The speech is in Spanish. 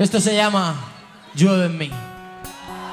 Esto se llama Llueve en mí.